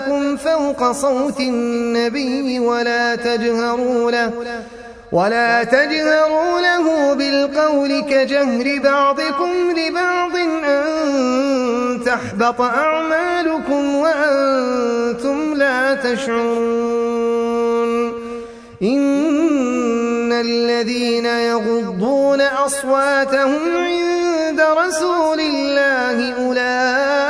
أصواتكم فوق صوت النبي ولا تجهروا له ولا تجهروا له بالقول كجهر بعضكم لبعض أن تحبط أعمالكم وأنتم لا تشعرون. إن الذين يغضون أصواتهم عند رسول الله أولئك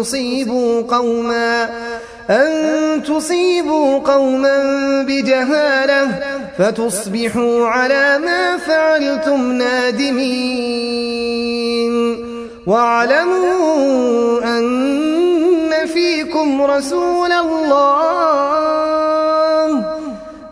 تصيبوا قوما أن تصيبوا قوما بجهالة فتصبحوا على ما فعلتم نادمين. واعلموا أن فيكم رسول الله.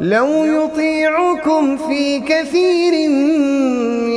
لو يطيعكم في كثير من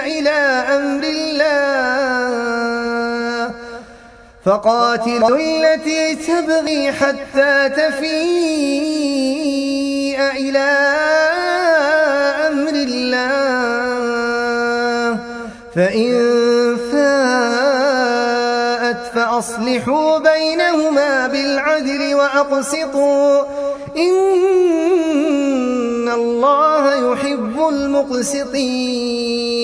إلى أمر الله. فقاتلوا التي تبغي حتى تفيء إلى أمر الله. فإن فاءت فأصلحوا بينهما بالعدل وأقسطوا. إن الله يحب المقسطين.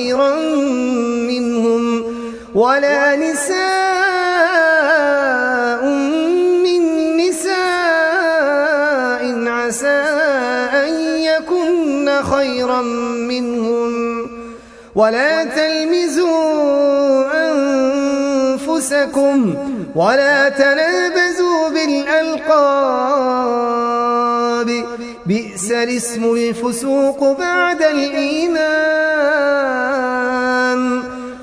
خيرا منهم ولا نساء من نساء عسى أن يكن خيرا منهم ولا تلمزوا أنفسكم ولا تنابزوا بالألقاب بئس الاسم الفسوق بعد الإيمان